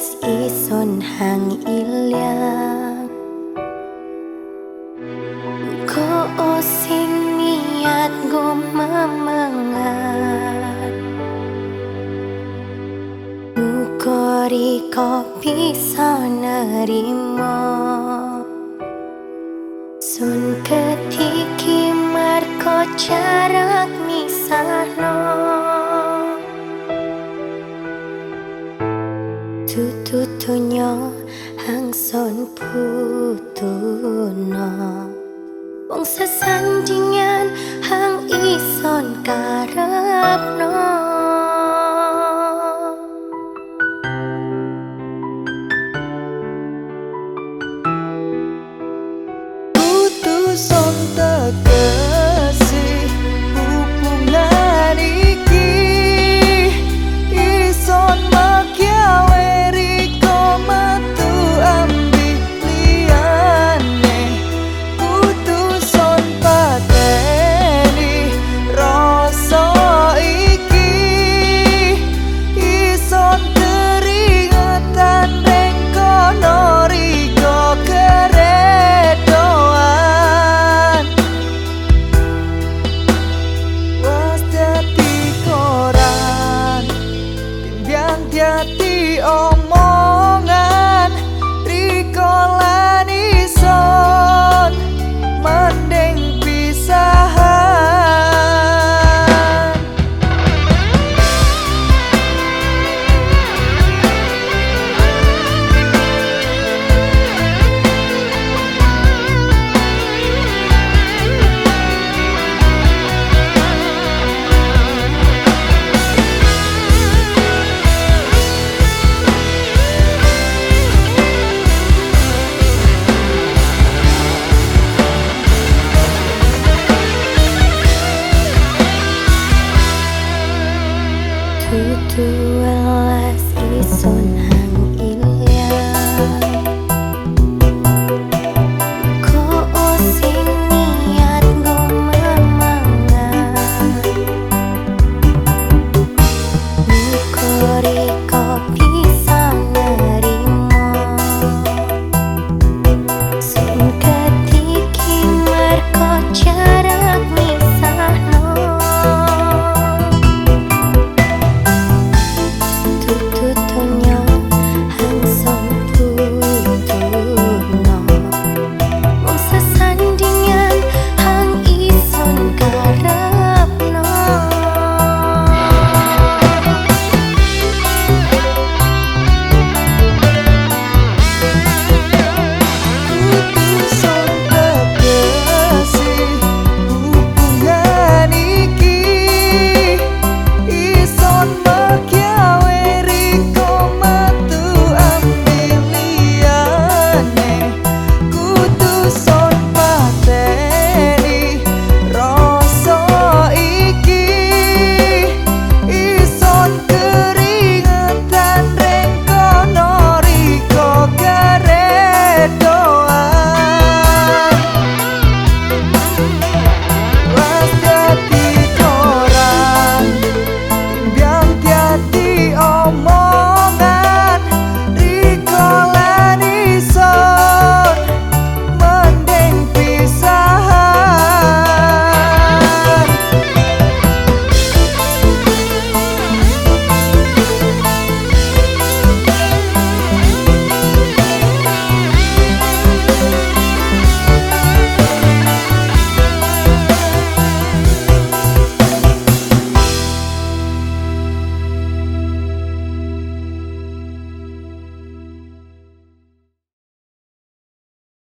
welas ison hang ilang. Ko sing niat go mamangat Mukori ko bisa nerimo Sun ketiki marko jarak misahno tututtunya hangson putuno Wong sesandingan hang ison karepno son. Suelas isun hangu